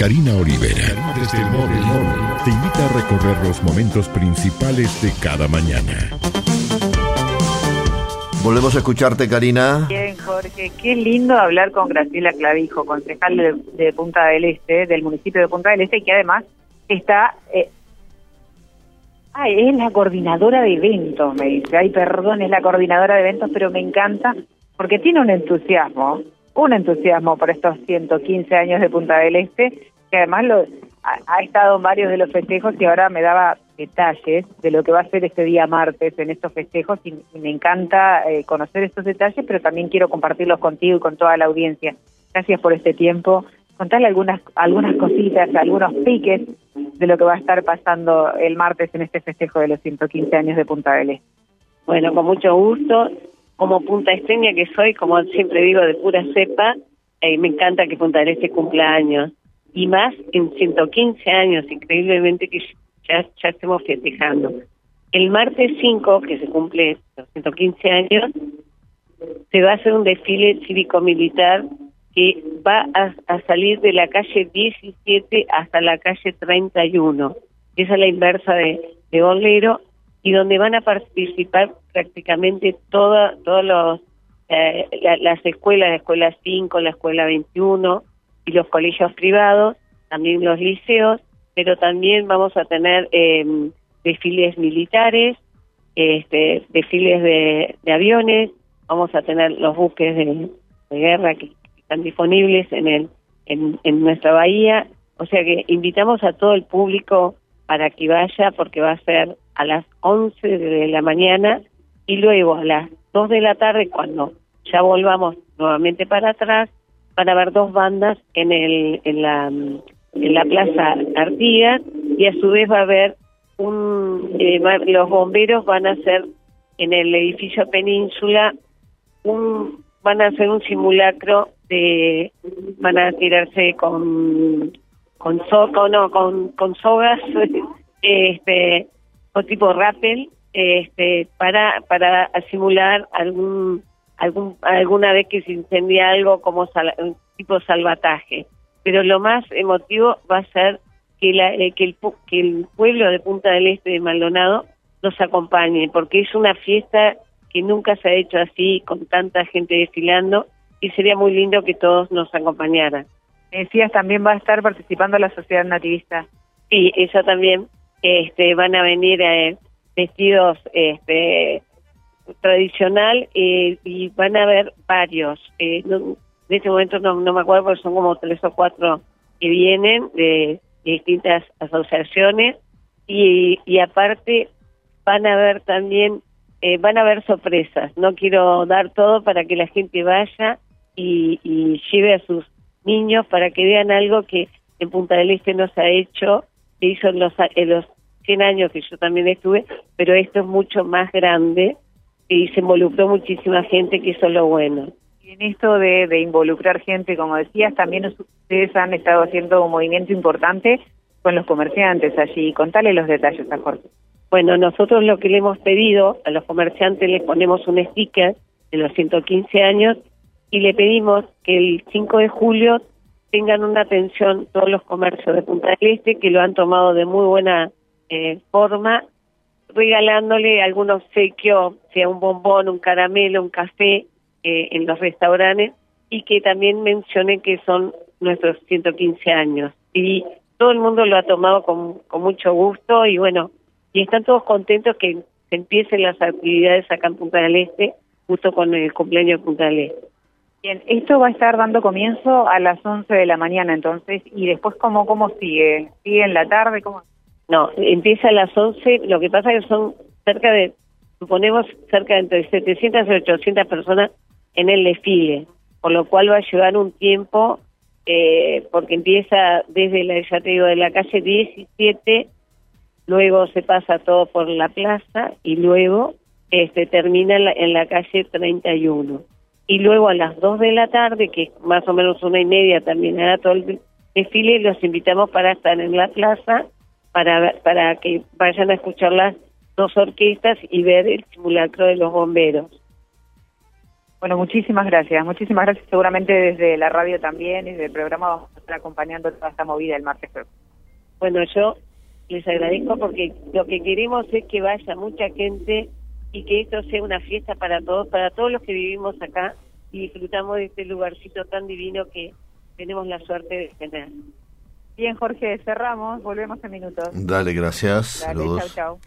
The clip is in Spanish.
Karina Olivera, desde el móvil, te invita a recorrer los momentos principales de cada mañana. Volvemos a escucharte, Karina. Bien, Jorge. Qué lindo hablar con Graciela Clavijo, concejal de, Punta del Este, del municipio de Punta del Este, que además está... Eh... ah, es la coordinadora de eventos, me dice. Ay, perdón, es la coordinadora de eventos, pero me encanta porque tiene un entusiasmo un entusiasmo por estos 115 años de Punta del Este, que además lo, ha, estado en varios de los festejos y ahora me daba detalles de lo que va a ser este día martes en estos festejos y, me encanta eh, conocer estos detalles, pero también quiero compartirlos contigo y con toda la audiencia. Gracias por este tiempo. Contarle algunas, algunas cositas, algunos piques de lo que va a estar pasando el martes en este festejo de los 115 años de Punta del Este. Bueno, con mucho gusto como punta esteña que soy, como siempre digo, de pura cepa, eh, me encanta que Punta del este cumpla años. Y más en 115 años, increíblemente que ya, ya estemos festejando. El martes 5, que se cumple los 115 años, se va a hacer un desfile cívico-militar que va a, a, salir de la calle 17 hasta la calle 31. Esa es la inversa de Bolero y donde van a participar prácticamente todas todos eh, las escuelas, la escuela 5, la escuela 21 y los colegios privados, también los liceos, pero también vamos a tener eh, desfiles militares, este, desfiles de, aviones, vamos a tener los buques de, de guerra que están disponibles en, el, en, en nuestra bahía, o sea que invitamos a todo el público para que vaya porque va a ser a las 11 de la mañana y luego a las 2 de la tarde cuando ya volvamos nuevamente para atrás van a haber dos bandas en el en la en la plaza Artigas y a su vez va a haber un eh, los bomberos van a hacer en el edificio Península un van a hacer un simulacro de van a tirarse con con so, con, no, con, con sogas, este, o tipo rappel, este, para, para simular algún, algún, alguna vez que se incendia algo como sal, tipo salvataje. Pero lo más emotivo va a ser que, la, eh, que, el, que el pueblo de Punta del Este de Maldonado nos acompañe, porque es una fiesta que nunca se ha hecho así, con tanta gente desfilando, y sería muy lindo que todos nos acompañaran. Decías, también va a estar participando la sociedad nativista. Sí, ella también. Este, van a venir eh, vestidos este, tradicional eh, y van a haber varios. Eh, en este momento no, no, me acuerdo, porque son como tres o cuatro que vienen de, distintas asociaciones y, y, aparte van a haber también, eh, van a haber sorpresas. No quiero dar todo para que la gente vaya y, y lleve a sus niños para que vean algo que en Punta del Este nos ha hecho, se hizo en los, en los 100 años que yo también estuve, pero esto es mucho más grande y se involucró muchísima gente que hizo lo bueno. Y en esto de, de involucrar gente, como decías, también ustedes han estado haciendo un movimiento importante con los comerciantes allí. Contale los detalles a Jorge. Bueno, nosotros lo que le hemos pedido a los comerciantes, les ponemos un sticker de los 115 años y le pedimos que el 5 de julio tengan una atención todos los comercios de Punta del Este que lo han tomado de muy buena eh, forma, regalándole algún obsequio, sea un bombón, un caramelo, un café eh, en los restaurantes y que también mencione que son nuestros 115 años. Y todo el mundo lo ha tomado con, con mucho gusto y bueno, y están todos contentos que empiecen las actividades acá en Punta del Este, justo con el cumpleaños de Punta del Este. Bien, esto va a estar dando comienzo a las 11 de la mañana, entonces, y después, ¿cómo, cómo sigue? ¿Sigue en la tarde? ¿Cómo? No, empieza a las 11, lo que pasa es que son cerca de, suponemos, cerca de entre 700 y 800 personas en el desfile, por lo cual va a llevar un tiempo, eh, porque empieza desde la, ya te digo, de la calle 17, luego se pasa todo por la plaza y luego este termina en la, en la calle 31 y luego a las 2 de la tarde, que más o menos una y media también era todo el desfile, los invitamos para estar en la plaza, para, para que vayan a escuchar las dos orquestas y ver el simulacro de los bomberos. Bueno, muchísimas gracias, muchísimas gracias. Seguramente desde la radio también y desde el programa vamos a estar acompañando toda esta movida el martes. Bueno, yo les agradezco porque lo que queremos es que vaya mucha gente y que esto sea una fiesta para todos, para todos los que vivimos acá y disfrutamos de este lugarcito tan divino que tenemos la suerte de tener. Bien, Jorge, cerramos, volvemos en minutos. Dale, gracias. Dale, chau, chau.